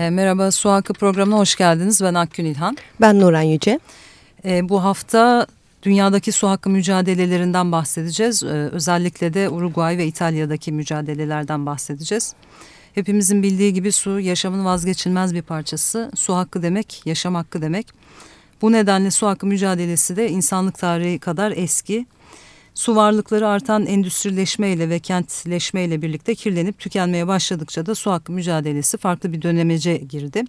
E, merhaba Su Hakkı programına hoş geldiniz. Ben Akgün İlhan. Ben Nuran Yüce. E, bu hafta dünyadaki su hakkı mücadelelerinden bahsedeceğiz. E, özellikle de Uruguay ve İtalya'daki mücadelelerden bahsedeceğiz. Hepimizin bildiği gibi su yaşamın vazgeçilmez bir parçası. Su hakkı demek yaşam hakkı demek. Bu nedenle su hakkı mücadelesi de insanlık tarihi kadar eski. Su varlıkları artan endüstrileşmeyle ve kentleşmeyle birlikte kirlenip tükenmeye başladıkça da su hakkı mücadelesi farklı bir dönemece girdi.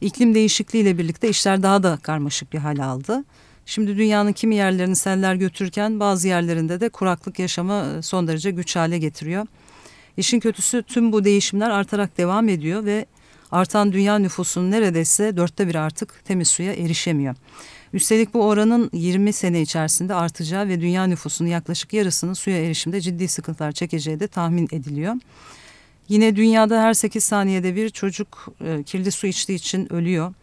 İklim değişikliğiyle birlikte işler daha da karmaşık bir hal aldı. Şimdi dünyanın kimi yerlerini seller götürürken bazı yerlerinde de kuraklık yaşamı son derece güç hale getiriyor. İşin kötüsü tüm bu değişimler artarak devam ediyor ve artan dünya nüfusunun neredeyse dörtte bir artık temiz suya erişemiyor. Üstelik bu oranın 20 sene içerisinde artacağı ve dünya nüfusunun yaklaşık yarısının suya erişimde ciddi sıkıntılar çekeceği de tahmin ediliyor. Yine dünyada her 8 saniyede bir çocuk e, kirli su içtiği için ölüyor.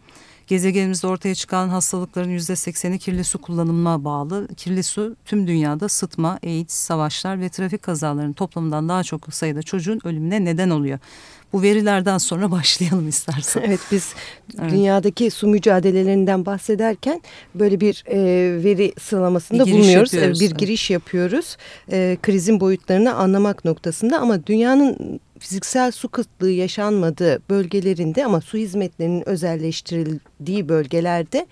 Gezegenimizde ortaya çıkan hastalıkların yüzde sekseni kirli su kullanımına bağlı. Kirli su tüm dünyada sıtma, AIDS, savaşlar ve trafik kazalarının toplamından daha çok sayıda çocuğun ölümüne neden oluyor. Bu verilerden sonra başlayalım istersen. Evet biz evet. dünyadaki su mücadelelerinden bahsederken böyle bir e, veri sıralamasında bir bulunuyoruz. Yapıyoruz. Bir giriş yapıyoruz. E, krizin boyutlarını anlamak noktasında ama dünyanın fiziksel su kıtlığı yaşanmadığı bölgelerinde ama su hizmetlerinin özelleştirildiği bölgelerde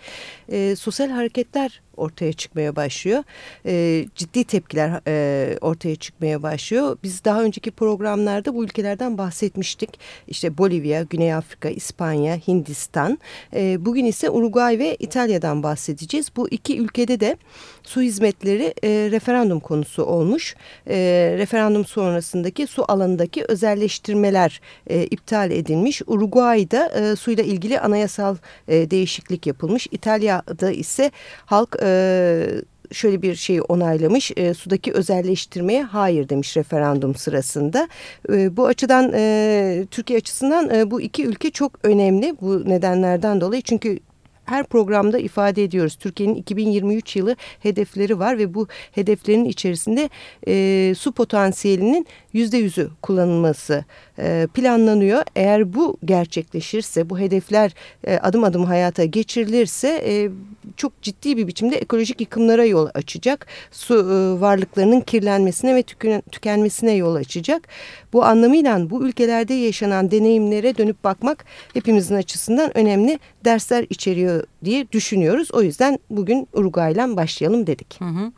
e, sosyal hareketler ortaya çıkmaya başlıyor. E, ciddi tepkiler e, ortaya çıkmaya başlıyor. Biz daha önceki programlarda bu ülkelerden bahsetmiştik. İşte Bolivya, Güney Afrika, İspanya, Hindistan. E, bugün ise Uruguay ve İtalya'dan bahsedeceğiz. Bu iki ülkede de su hizmetleri e, referandum konusu olmuş. E, referandum sonrasındaki su alanındaki özelleştirmeler e, iptal edilmiş. Uruguay'da e, suyla ilgili anayasal e, değişiklik yapılmış. İtalya'da ise halk e, şöyle bir şeyi onaylamış. E, sudaki özelleştirmeye hayır demiş referandum sırasında. E, bu açıdan e, Türkiye açısından e, bu iki ülke çok önemli bu nedenlerden dolayı. Çünkü her programda ifade ediyoruz. Türkiye'nin 2023 yılı hedefleri var ve bu hedeflerin içerisinde e, su potansiyelinin yüzde yüzü kullanılması e, planlanıyor. Eğer bu gerçekleşirse, bu hedefler e, adım adım hayata geçirilirse e, çok ciddi bir biçimde ekolojik yıkımlara yol açacak. Su e, varlıklarının kirlenmesine ve tüken, tükenmesine yol açacak. Bu anlamıyla bu ülkelerde yaşanan deneyimlere dönüp bakmak hepimizin açısından önemli dersler içeriyor diye düşünüyoruz. O yüzden bugün Uruguay'la başlayalım dedik. Hı hı.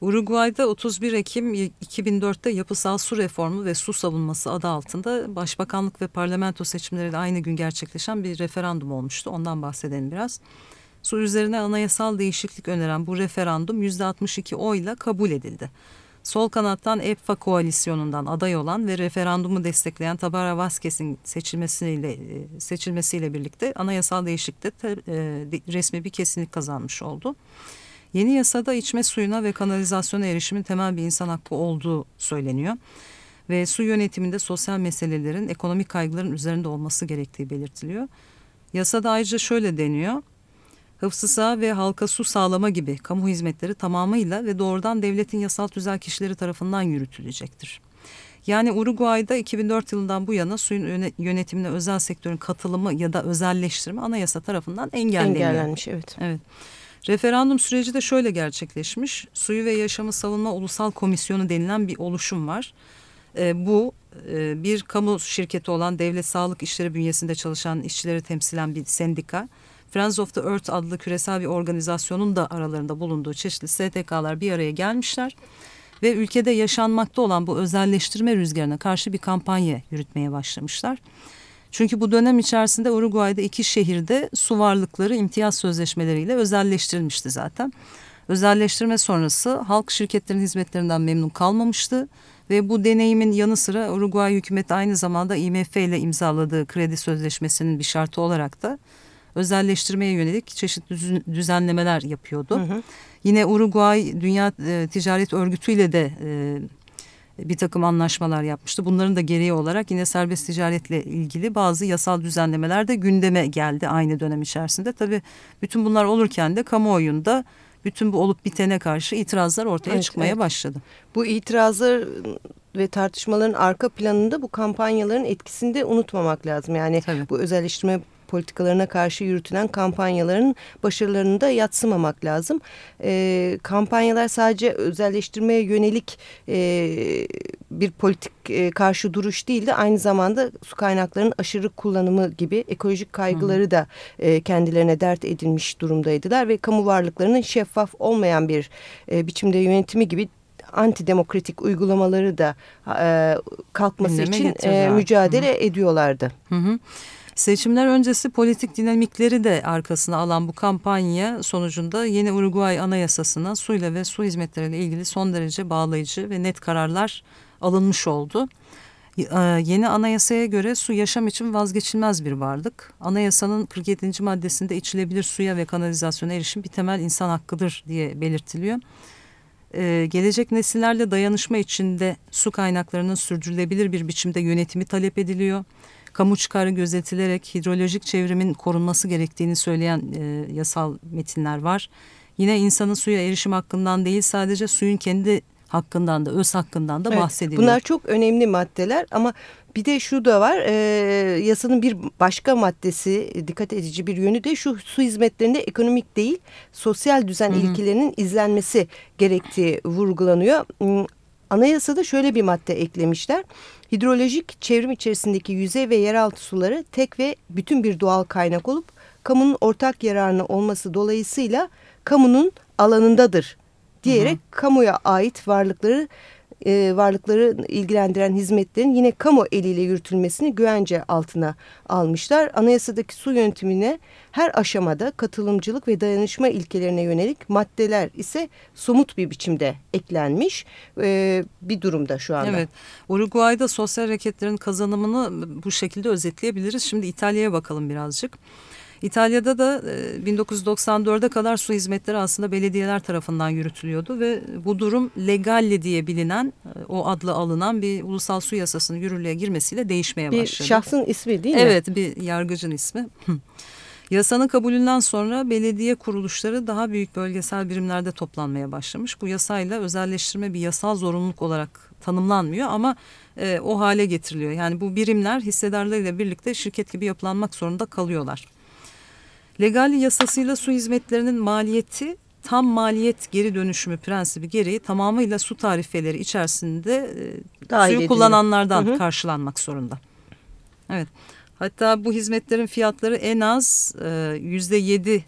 Uruguay'da 31 Ekim 2004'te yapısal su reformu ve su savunması adı altında başbakanlık ve parlamento seçimleriyle aynı gün gerçekleşen bir referandum olmuştu. Ondan bahsedelim biraz. Su üzerine anayasal değişiklik öneren bu referandum %62 oyla kabul edildi. Sol kanattan EPFA koalisyonundan aday olan ve referandumu destekleyen Tabara Vazquez'in seçilmesiyle e, seçilmesiyle birlikte anayasal değişiklikte e, resmi bir kesinlik kazanmış oldu. Yeni yasada içme suyuna ve kanalizasyona erişimin temel bir insan hakkı olduğu söyleniyor. Ve su yönetiminde sosyal meselelerin ekonomik kaygıların üzerinde olması gerektiği belirtiliyor. Yasada ayrıca şöyle deniyor. Hıfzı ve halka su sağlama gibi kamu hizmetleri tamamıyla ve doğrudan devletin yasal tüzel kişileri tarafından yürütülecektir. Yani Uruguay'da 2004 yılından bu yana suyun yönetimine özel sektörün katılımı ya da özelleştirme anayasa tarafından engelleniyor. Engellenmiş evet. Evet. Referandum süreci de şöyle gerçekleşmiş. Suyu ve Yaşamı Savunma Ulusal Komisyonu denilen bir oluşum var. E, bu e, bir kamu şirketi olan Devlet Sağlık İşleri bünyesinde çalışan işçileri temsilen bir sendika. Friends of the Earth adlı küresel bir organizasyonun da aralarında bulunduğu çeşitli STK'lar bir araya gelmişler. Ve ülkede yaşanmakta olan bu özelleştirme rüzgarına karşı bir kampanya yürütmeye başlamışlar. Çünkü bu dönem içerisinde Uruguay'da iki şehirde su varlıkları imtiyaz sözleşmeleriyle özelleştirilmişti zaten. Özelleştirme sonrası halk şirketlerin hizmetlerinden memnun kalmamıştı ve bu deneyimin yanı sıra Uruguay hükümeti aynı zamanda IMF ile imzaladığı kredi sözleşmesinin bir şartı olarak da özelleştirmeye yönelik çeşitli düzenlemeler yapıyordu. Hı hı. Yine Uruguay Dünya e, Ticaret Örgütü ile de e, bir takım anlaşmalar yapmıştı. Bunların da gereği olarak yine serbest ticaretle ilgili bazı yasal düzenlemeler de gündeme geldi aynı dönem içerisinde. Tabii bütün bunlar olurken de kamuoyunda bütün bu olup bitene karşı itirazlar ortaya evet, çıkmaya evet. başladı. Bu itirazlar ve tartışmaların arka planında bu kampanyaların etkisini de unutmamak lazım. Yani Tabii. bu özelleştirme politikalarına karşı yürütülen kampanyaların başarılarını da yatsımamak lazım. E, kampanyalar sadece özelleştirmeye yönelik e, bir politik e, karşı duruş değil de aynı zamanda su kaynaklarının aşırı kullanımı gibi ekolojik kaygıları da e, kendilerine dert edilmiş durumdaydılar ve kamu varlıklarının şeffaf olmayan bir e, biçimde yönetimi gibi antidemokratik uygulamaları da e, kalkması Gündeme için e, mücadele hı hı. ediyorlardı. Hı hı. Seçimler öncesi politik dinamikleri de arkasına alan bu kampanya sonucunda yeni Uruguay Anayasası'na suyla ve su hizmetleriyle ilgili son derece bağlayıcı ve net kararlar alınmış oldu. E, yeni anayasaya göre su yaşam için vazgeçilmez bir varlık. Anayasanın 47. maddesinde içilebilir suya ve kanalizasyona erişim bir temel insan hakkıdır diye belirtiliyor. Ee, gelecek nesillerle dayanışma içinde su kaynaklarının sürdürülebilir bir biçimde yönetimi talep ediliyor kamu çıkarı gözetilerek hidrolojik çevrimin korunması gerektiğini söyleyen e, yasal metinler var. Yine insanın suya erişim hakkından değil sadece suyun kendi hakkından da öz hakkından da evet, bahsediliyor. Bunlar çok önemli maddeler ama bir de şu da var e, yasanın bir başka maddesi dikkat edici bir yönü de şu su hizmetlerinde ekonomik değil sosyal düzen Hı -hı. ilkelerinin izlenmesi gerektiği vurgulanıyor. Anayasada şöyle bir madde eklemişler. Hidrolojik çevrim içerisindeki yüzey ve yeraltı suları tek ve bütün bir doğal kaynak olup kamunun ortak yararına olması dolayısıyla kamunun alanındadır diyerek hı hı. kamuya ait varlıkları e, varlıkları ilgilendiren hizmetlerin yine kamu eliyle yürütülmesini güvence altına almışlar. Anayasadaki su yönetimine her aşamada katılımcılık ve dayanışma ilkelerine yönelik maddeler ise somut bir biçimde eklenmiş e, bir durumda şu anda. Evet, Uruguay'da sosyal hareketlerin kazanımını bu şekilde özetleyebiliriz. Şimdi İtalya'ya bakalım birazcık. İtalya'da da 1994'e kadar su hizmetleri aslında belediyeler tarafından yürütülüyordu ve bu durum legalle diye bilinen e, o adlı alınan bir ulusal su yasasının yürürlüğe girmesiyle değişmeye bir başladı. Bir şahsın ismi değil mi? Evet bir yargıcın ismi. Yasanın kabulünden sonra belediye kuruluşları daha büyük bölgesel birimlerde toplanmaya başlamış. Bu yasayla özelleştirme bir yasal zorunluluk olarak tanımlanmıyor ama e, o hale getiriliyor. Yani bu birimler hissedarlarıyla birlikte şirket gibi yapılanmak zorunda kalıyorlar. Legal yasasıyla su hizmetlerinin maliyeti tam maliyet geri dönüşümü prensibi gereği tamamıyla su tarifeleri içerisinde e, Dahil suyu ediliyor. kullananlardan hı hı. karşılanmak zorunda. Evet. Hatta bu hizmetlerin fiyatları en az e, yüzde yedi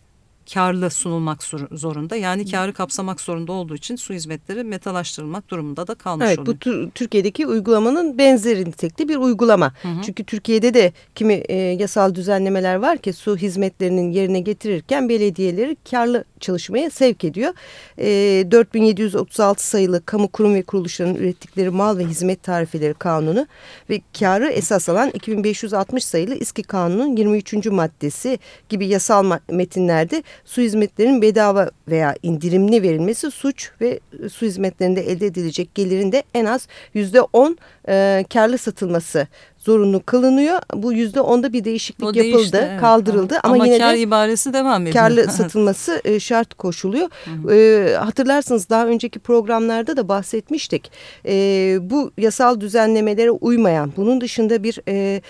karlı sunulmak zorunda. Yani karı kapsamak zorunda olduğu için su hizmetleri metalaştırılmak durumunda da kalmış evet, oluyor. Bu Türkiye'deki uygulamanın benzeri nitelikli bir uygulama. Hı hı. Çünkü Türkiye'de de kimi e, yasal düzenlemeler var ki su hizmetlerinin yerine getirirken belediyeleri karlı çalışmaya sevk ediyor. E, 4736 sayılı kamu kurum ve kuruluşlarının ürettikleri mal ve hizmet tarifeleri kanunu ve karı esas alan 2560 sayılı İSKİ kanunun 23. maddesi gibi yasal metinlerde su hizmetlerinin bedava veya indirimli verilmesi suç ve su hizmetlerinde elde edilecek gelirin de en az yüzde on e, karlı satılması zorunlu kılınıyor. Bu yüzde onda bir değişiklik o yapıldı, değişti, evet. kaldırıldı ama, ama yine kar de ibaresi devam ediyor. Karlı satılması e, şart koşuluyor. E, hatırlarsınız daha önceki programlarda da bahsetmiştik. E, bu yasal düzenlemelere uymayan, bunun dışında bir e,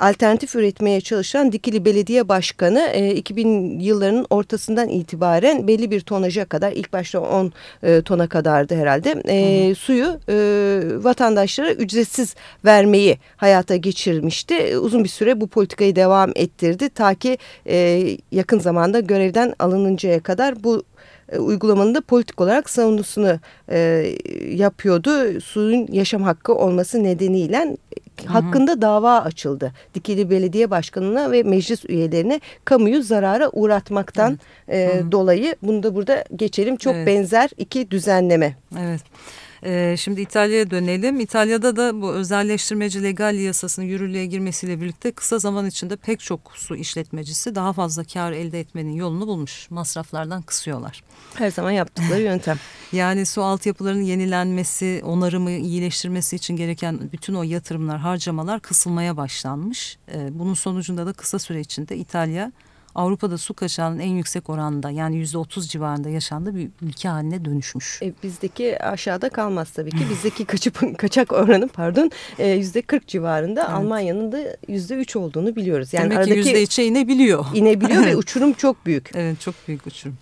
alternatif üretmeye çalışan Dikili Belediye Başkanı e, 2000 yıllarının ortasından itibaren belli bir tonaja kadar ilk başta 10 e, tona kadardı herhalde e, suyu e, vatandaşlara ücretsiz vermeyi hayata geçirmişti. Uzun bir süre bu politikayı devam ettirdi ta ki e, yakın zamanda görevden alınıncaya kadar bu e, uygulamanın da politik olarak savunusunu e, yapıyordu. Suyun yaşam hakkı olması nedeniyle hakkında dava açıldı. Dikili Belediye Başkanı'na ve meclis üyelerine kamuyu zarara uğratmaktan e, dolayı bunu da burada geçelim. Çok evet. benzer iki düzenleme. Evet. Ee, şimdi İtalya'ya dönelim. İtalya'da da bu özelleştirmeci legal yasasının yürürlüğe girmesiyle birlikte kısa zaman içinde pek çok su işletmecisi daha fazla kar elde etmenin yolunu bulmuş. Masraflardan kısıyorlar. Her zaman yaptıkları yöntem. yani su altyapılarının yenilenmesi, onarımı, iyileştirmesi için gereken bütün o yatırımlar, harcamalar kısılmaya başlanmış. Ee, bunun sonucunda da kısa süre içinde İtalya Avrupa'da su kaçağının en yüksek oranda yani yüzde otuz civarında yaşandığı bir ülke haline dönüşmüş. E, bizdeki aşağıda kalmaz tabii ki. Bizdeki kaçıp, kaçak oranı pardon e, yüzde kırk civarında. Evet. Almanya'nın da yüzde üç olduğunu biliyoruz. Yani Demek aradaki, ki yüzde içe inebiliyor. İnebiliyor ve uçurum çok büyük. Evet çok büyük uçurum.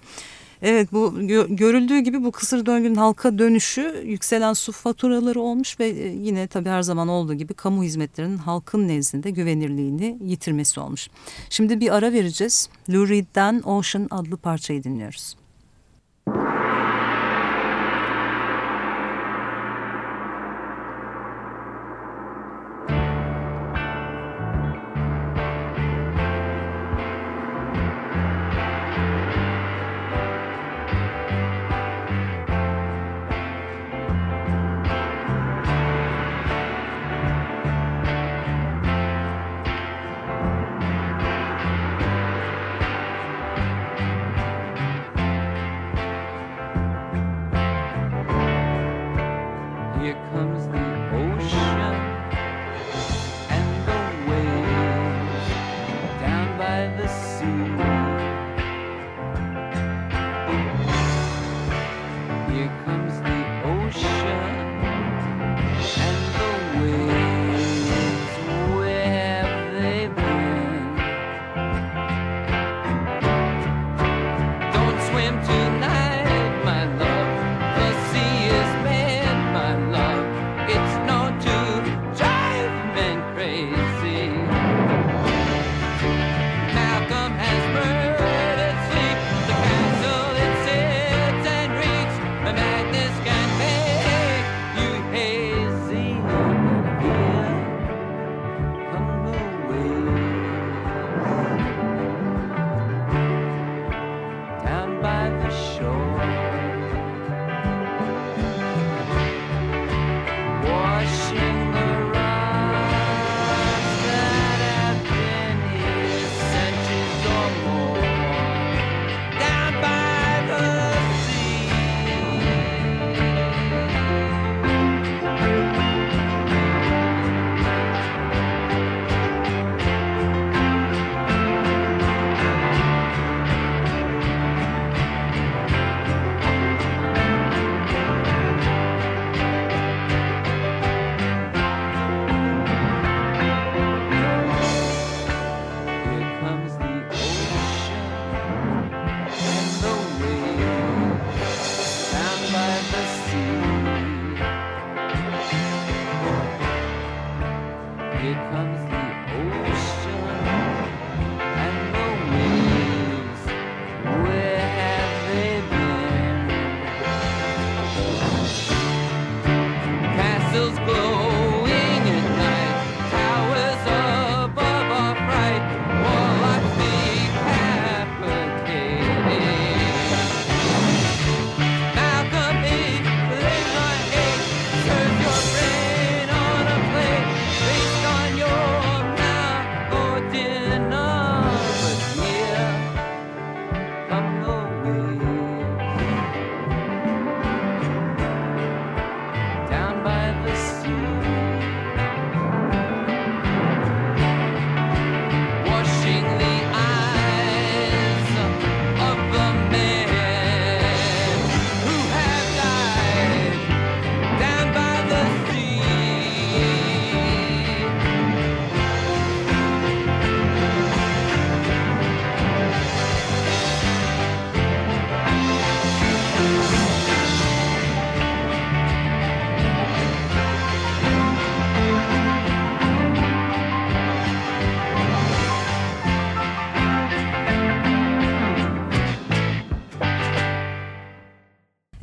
Evet bu görüldüğü gibi bu kısır döngünün halka dönüşü yükselen su faturaları olmuş ve e, yine tabii her zaman olduğu gibi kamu hizmetlerinin halkın nezdinde güvenirliğini yitirmesi olmuş. Şimdi bir ara vereceğiz. Lou Ocean adlı parçayı dinliyoruz.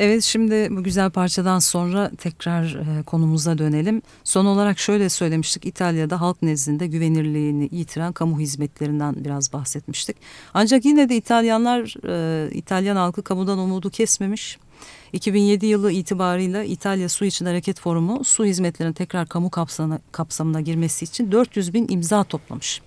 Evet şimdi bu güzel parçadan sonra tekrar e, konumuza dönelim. Son olarak şöyle söylemiştik İtalya'da halk nezdinde güvenirliğini yitiren kamu hizmetlerinden biraz bahsetmiştik. Ancak yine de İtalyanlar e, İtalyan halkı kamudan umudu kesmemiş. 2007 yılı itibarıyla İtalya Su İçin Hareket Forumu su hizmetlerinin tekrar kamu kapsamına, kapsamına girmesi için 400 bin imza toplamış.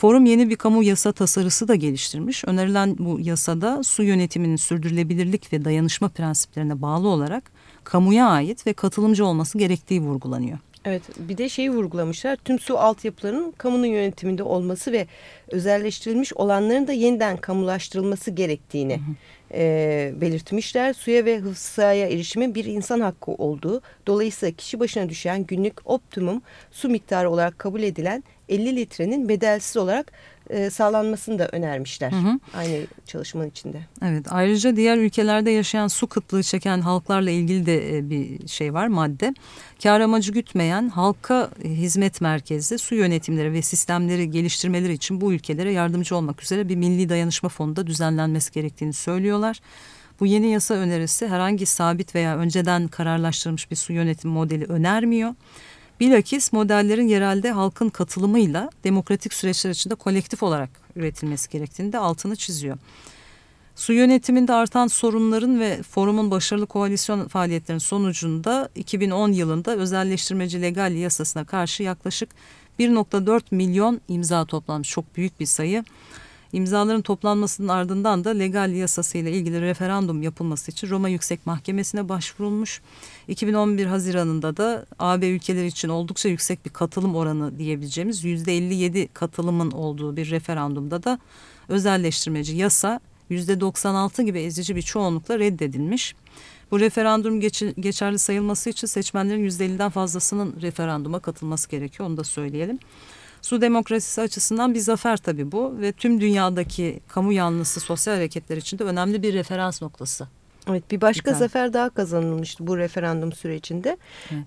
Forum yeni bir kamu yasa tasarısı da geliştirmiş. Önerilen bu yasada su yönetiminin sürdürülebilirlik ve dayanışma prensiplerine bağlı olarak kamuya ait ve katılımcı olması gerektiği vurgulanıyor. Evet bir de şeyi vurgulamışlar tüm su altyapılarının kamunun yönetiminde olması ve özelleştirilmiş olanların da yeniden kamulaştırılması gerektiğini hı hı. E, belirtmişler. Suya ve hıfzaya erişimin bir insan hakkı olduğu dolayısıyla kişi başına düşen günlük optimum su miktarı olarak kabul edilen 50 litrenin bedelsiz olarak e, sağlanmasını da önermişler. Hı hı. Aynı çalışmanın içinde. Evet ayrıca diğer ülkelerde yaşayan su kıtlığı çeken halklarla ilgili de e, bir şey var madde. Kar amacı gütmeyen halka hizmet merkezi su yönetimleri ve sistemleri geliştirmeleri için bu ülkelere yardımcı olmak üzere bir milli dayanışma fonu da düzenlenmesi gerektiğini söylüyorlar. Bu yeni yasa önerisi herhangi sabit veya önceden kararlaştırılmış bir su yönetim modeli önermiyor. Bilakis modellerin yerelde halkın katılımıyla demokratik süreçler içinde kolektif olarak üretilmesi gerektiğini de altını çiziyor. Su yönetiminde artan sorunların ve forumun başarılı koalisyon faaliyetlerinin sonucunda 2010 yılında özelleştirmeci legal yasasına karşı yaklaşık 1.4 milyon imza toplanmış. Çok büyük bir sayı. İmzaların toplanmasının ardından da legal yasasıyla ilgili referandum yapılması için Roma Yüksek Mahkemesi'ne başvurulmuş. 2011 Haziran'ında da AB ülkeleri için oldukça yüksek bir katılım oranı diyebileceğimiz %57 katılımın olduğu bir referandumda da özelleştirmeci yasa %96 gibi ezici bir çoğunlukla reddedilmiş. Bu referandum geç, geçerli sayılması için seçmenlerin %50'den fazlasının referanduma katılması gerekiyor onu da söyleyelim. Su demokrasisi açısından bir zafer tabii bu ve tüm dünyadaki kamu yanlısı sosyal hareketler için de önemli bir referans noktası. Evet bir başka bir zafer daha kazanılmıştı bu referandum sürecinde.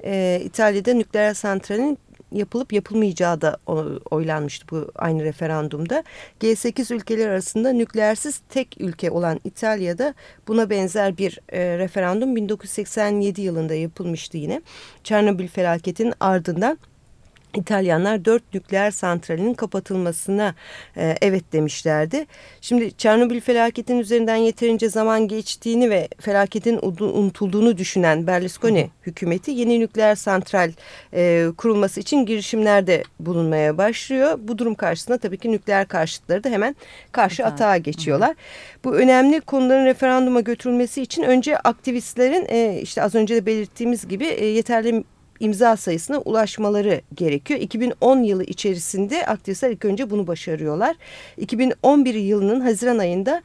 Ee, İtalya'da nükleer santralin yapılıp yapılmayacağı da oylanmıştı bu aynı referandumda. G8 ülkeler arasında nükleersiz tek ülke olan İtalya'da buna benzer bir e, referandum 1987 yılında yapılmıştı yine. Çernobil felaketinin ardından İtalyanlar dört nükleer santralinin kapatılmasına e, evet demişlerdi. Şimdi Çernobil felaketinin üzerinden yeterince zaman geçtiğini ve felaketin unutulduğunu düşünen Berlusconi hükümeti yeni nükleer santral e, kurulması için girişimlerde bulunmaya başlıyor. Bu durum karşısında tabii ki nükleer karşıtları da hemen karşı Hı. atağa geçiyorlar. Hı. Bu önemli konuların referanduma götürülmesi için önce aktivistlerin e, işte az önce de belirttiğimiz gibi e, yeterli imza sayısına ulaşmaları gerekiyor. 2010 yılı içerisinde aktivistler ilk önce bunu başarıyorlar. 2011 yılının Haziran ayında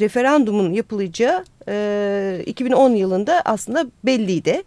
referandumun yapılacağı e, 2010 yılında aslında belliydi.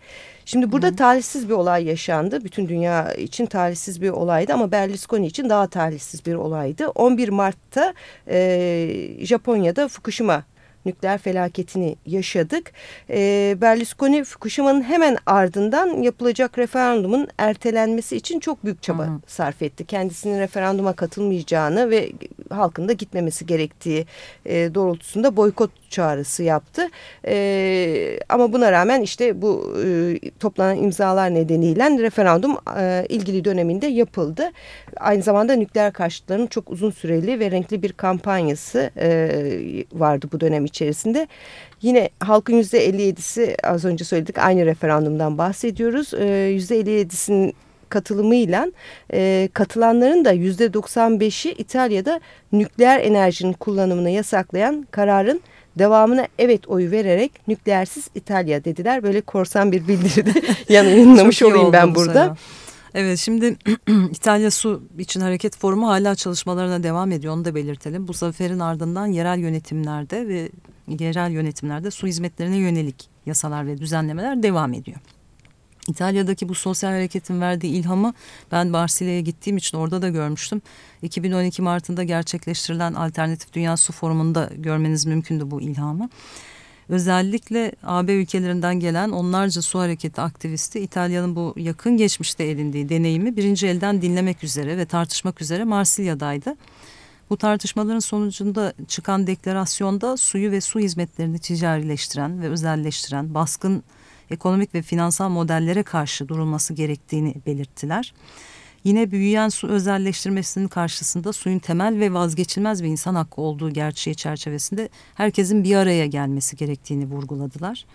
Şimdi burada Hı. talihsiz bir olay yaşandı. Bütün dünya için talihsiz bir olaydı ama Berlusconi için daha talihsiz bir olaydı. 11 Mart'ta e, Japonya'da Fukushima nükleer felaketini yaşadık. E, Berlusconi Fukushima'nın hemen ardından yapılacak referandumun ertelenmesi için çok büyük çaba Hı -hı. sarf etti. Kendisinin referanduma katılmayacağını ve halkın da gitmemesi gerektiği e, doğrultusunda boykot çağrısı yaptı. E, ama buna rağmen işte bu e, toplanan imzalar nedeniyle referandum e, ilgili döneminde yapıldı. Aynı zamanda nükleer karşıtlarının çok uzun süreli ve renkli bir kampanyası e, vardı bu dönem içerisinde. Yine halkın yüzde 57'si az önce söyledik aynı referandumdan bahsediyoruz. E, yüzde 57'sinin katılımıyla e, katılanların da yüzde 95'i İtalya'da nükleer enerjinin kullanımını yasaklayan kararın devamına evet oyu vererek nükleersiz İtalya dediler. Böyle korsan bir bildiride yayınlamış olayım ben burada. Sana. Evet şimdi İtalya Su için Hareket Forumu hala çalışmalarına devam ediyor onu da belirtelim. Bu zaferin ardından yerel yönetimlerde ve yerel yönetimlerde su hizmetlerine yönelik yasalar ve düzenlemeler devam ediyor. İtalya'daki bu sosyal hareketin verdiği ilhamı ben Marsilya'ya gittiğim için orada da görmüştüm. 2012 Mart'ında gerçekleştirilen Alternatif Dünya Su Forumu'nda görmeniz mümkündü bu ilhamı. Özellikle AB ülkelerinden gelen onlarca su hareketi aktivisti İtalya'nın bu yakın geçmişte edindiği deneyimi birinci elden dinlemek üzere ve tartışmak üzere Marsilya'daydı. Bu tartışmaların sonucunda çıkan deklarasyonda suyu ve su hizmetlerini ticarileştiren ve özelleştiren baskın ekonomik ve finansal modellere karşı durulması gerektiğini belirttiler. Yine büyüyen su özelleştirmesinin karşısında suyun temel ve vazgeçilmez bir insan hakkı olduğu gerçeği çerçevesinde herkesin bir araya gelmesi gerektiğini vurguladılar.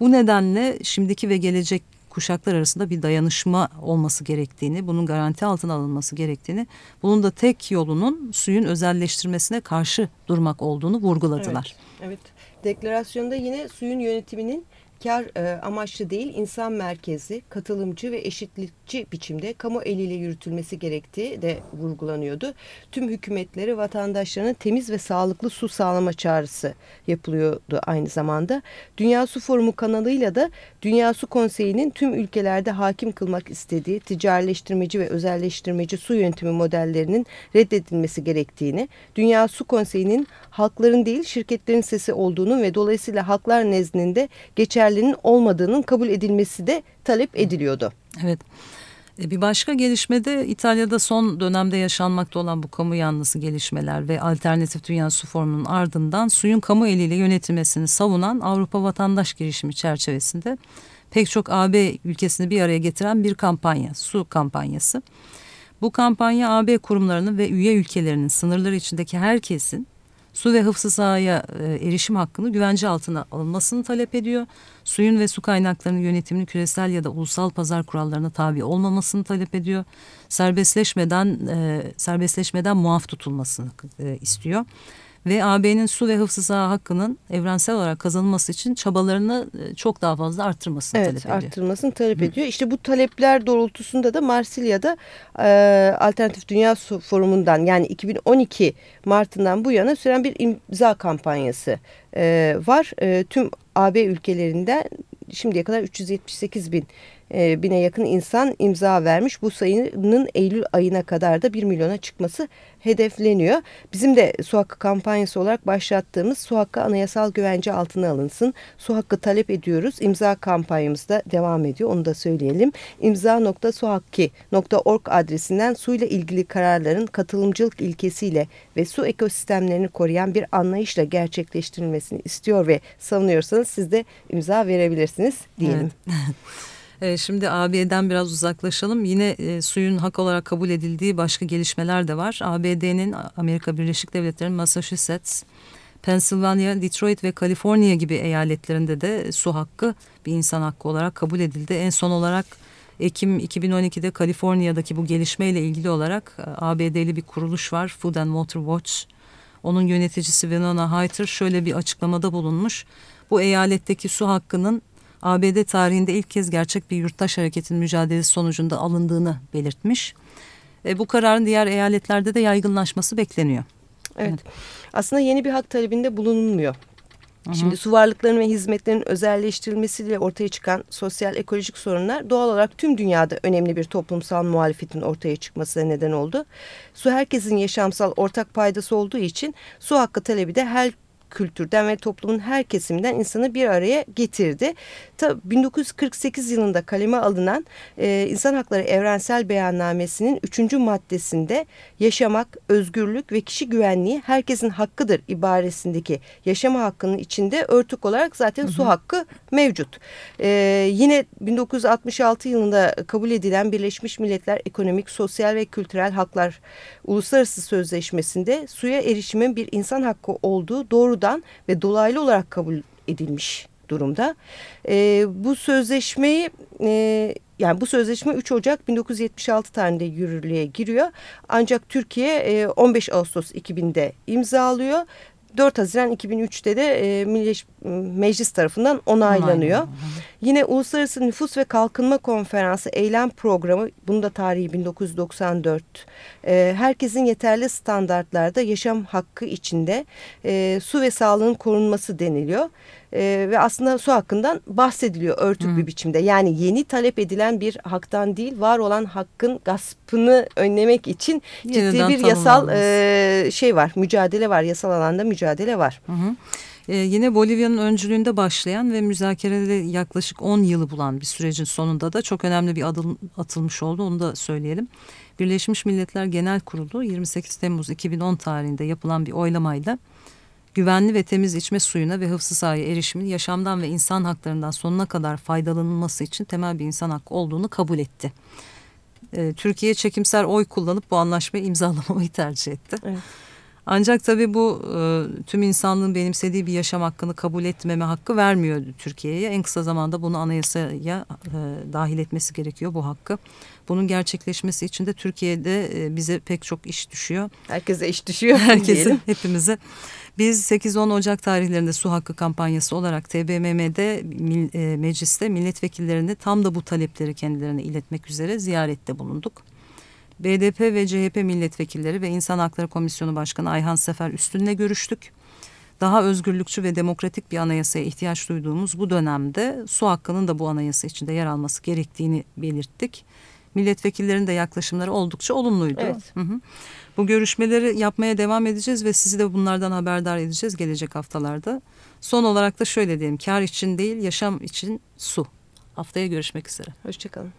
Bu nedenle şimdiki ve gelecek kuşaklar arasında bir dayanışma olması gerektiğini, bunun garanti altına alınması gerektiğini, bunun da tek yolunun suyun özelleştirmesine karşı durmak olduğunu vurguladılar. Evet, evet. deklarasyonda yine suyun yönetiminin kar e, amaçlı değil insan merkezli, katılımcı ve eşitlikçi biçimde kamu eliyle yürütülmesi gerektiği de vurgulanıyordu. Tüm hükümetlere vatandaşlarına temiz ve sağlıklı su sağlama çağrısı yapılıyordu aynı zamanda. Dünya Su Forumu kanalıyla da Dünya Su Konseyi'nin tüm ülkelerde hakim kılmak istediği ticarileştirmeci ve özelleştirmeci su yönetimi modellerinin reddedilmesi gerektiğini, Dünya Su Konseyi'nin halkların değil şirketlerin sesi olduğunu ve dolayısıyla halklar nezdinde geçerlinin olmadığının kabul edilmesi de talep ediliyordu. Evet. E, bir başka gelişmede İtalya'da son dönemde yaşanmakta olan bu kamu yanlısı gelişmeler ve alternatif dünya su formunun ardından suyun kamu eliyle yönetilmesini savunan Avrupa Vatandaş Girişimi çerçevesinde pek çok AB ülkesini bir araya getiren bir kampanya, su kampanyası. Bu kampanya AB kurumlarının ve üye ülkelerinin sınırları içindeki herkesin su ve hıfzı sahaya e, erişim hakkını güvence altına alınmasını talep ediyor. Suyun ve su kaynaklarının yönetimini küresel ya da ulusal pazar kurallarına tabi olmamasını talep ediyor. Serbestleşmeden e, serbestleşmeden muaf tutulmasını e, istiyor ve AB'nin su ve hıfzı saha hakkının evrensel olarak kazanılması için çabalarını e, çok daha fazla arttırmasını evet, talep ediyor. Arttırmasını talep Hı. ediyor. İşte bu talepler doğrultusunda da Marsilya'da e, Alternatif Dünya Su Forumu'ndan yani 2012 Mart'ından bu yana süren bir imza kampanyası e, var. E, tüm AB ülkelerinden şimdiye kadar 378 bin e, bine yakın insan imza vermiş. Bu sayının Eylül ayına kadar da 1 milyona çıkması hedefleniyor. Bizim de su hakkı kampanyası olarak başlattığımız su hakkı anayasal güvence altına alınsın. Su hakkı talep ediyoruz. İmza kampanyamız da devam ediyor. Onu da söyleyelim. İmza.suhakki.org adresinden suyla ilgili kararların katılımcılık ilkesiyle ve su ekosistemlerini koruyan bir anlayışla gerçekleştirilmesini istiyor ve savunuyorsanız siz de imza verebilirsiniz diyelim. Evet. E, şimdi AB'den biraz uzaklaşalım. Yine e, suyun hak olarak kabul edildiği başka gelişmeler de var. ABD'nin Amerika Birleşik Devletleri'nin Massachusetts, Pennsylvania, Detroit ve Kaliforniya gibi eyaletlerinde de su hakkı bir insan hakkı olarak kabul edildi. En son olarak Ekim 2012'de Kaliforniya'daki bu gelişmeyle ilgili olarak e, ABD'li bir kuruluş var. Food and Water Watch. Onun yöneticisi Winona Hayter şöyle bir açıklamada bulunmuş. Bu eyaletteki su hakkının ABD tarihinde ilk kez gerçek bir yurttaş hareketin mücadelesi sonucunda alındığını belirtmiş. E, bu kararın diğer eyaletlerde de yaygınlaşması bekleniyor. Evet. evet. Aslında yeni bir hak talebinde. Hı hı. Şimdi su varlıklarının ve hizmetlerin özelleştirilmesiyle ortaya çıkan sosyal ekolojik sorunlar doğal olarak tüm dünyada önemli bir toplumsal muhalefetin ortaya çıkmasına neden oldu. Su herkesin yaşamsal ortak paydası olduğu için su hakkı talebi de her kültürden ve toplumun her kesiminden insanı bir araya getirdi. Ta 1948 yılında kaleme alınan e, İnsan Hakları Evrensel Beyannamesi'nin üçüncü maddesinde yaşamak, özgürlük ve kişi güvenliği herkesin hakkıdır ibaresindeki yaşama hakkının içinde örtük olarak zaten hı hı. su hakkı mevcut. E, yine 1966 yılında kabul edilen Birleşmiş Milletler Ekonomik, Sosyal ve Kültürel Haklar Uluslararası Sözleşmesi'nde suya erişimin bir insan hakkı olduğu doğrudan ve dolaylı olarak kabul edilmiş durumda. E, bu sözleşmeyi e, yani bu sözleşme 3 Ocak 1976 tarihinde yürürlüğe giriyor. Ancak Türkiye e, 15 Ağustos 2000'de imzalıyor 4 Haziran 2003'te de e, Milli Meclis tarafından onaylanıyor. Onaylanıyor. Yine Uluslararası Nüfus ve Kalkınma Konferansı eylem programı, bunun da tarihi 1994. E, herkesin yeterli standartlarda yaşam hakkı içinde e, su ve sağlığın korunması deniliyor e, ve aslında su hakkından bahsediliyor örtük Hı. bir biçimde. Yani yeni talep edilen bir haktan değil var olan hakkın gaspını önlemek için Yeniden ciddi bir yasal e, şey var mücadele var yasal alanda mücadele var. Hı hı. Ee, yine Bolivya'nın öncülüğünde başlayan ve müzakerede yaklaşık 10 yılı bulan bir sürecin sonunda da çok önemli bir adım atılmış oldu. Onu da söyleyelim. Birleşmiş Milletler Genel Kurulu 28 Temmuz 2010 tarihinde yapılan bir oylamayla güvenli ve temiz içme suyuna ve hıfzı sahaya erişimin yaşamdan ve insan haklarından sonuna kadar faydalanılması için temel bir insan hakkı olduğunu kabul etti. Ee, Türkiye çekimser oy kullanıp bu anlaşmayı imzalamayı tercih etti. Evet. Ancak tabii bu e, tüm insanlığın benimsediği bir yaşam hakkını kabul etmeme hakkı vermiyor Türkiye'ye. En kısa zamanda bunu anayasaya e, dahil etmesi gerekiyor bu hakkı. Bunun gerçekleşmesi için de Türkiye'de e, bize pek çok iş düşüyor. Herkese iş düşüyor. Herkese, hepimize. Biz 8-10 Ocak tarihlerinde su hakkı kampanyası olarak TBMM'de e, mecliste milletvekillerini tam da bu talepleri kendilerine iletmek üzere ziyarette bulunduk. BDP ve CHP milletvekilleri ve İnsan Hakları Komisyonu Başkanı Ayhan Sefer Üstün'le görüştük. Daha özgürlükçü ve demokratik bir anayasaya ihtiyaç duyduğumuz bu dönemde su hakkının da bu anayasa içinde yer alması gerektiğini belirttik. Milletvekillerinin de yaklaşımları oldukça olumluydu. Evet. Hı hı. Bu görüşmeleri yapmaya devam edeceğiz ve sizi de bunlardan haberdar edeceğiz gelecek haftalarda. Son olarak da şöyle diyelim, kar için değil yaşam için su. Haftaya görüşmek üzere. Hoşçakalın.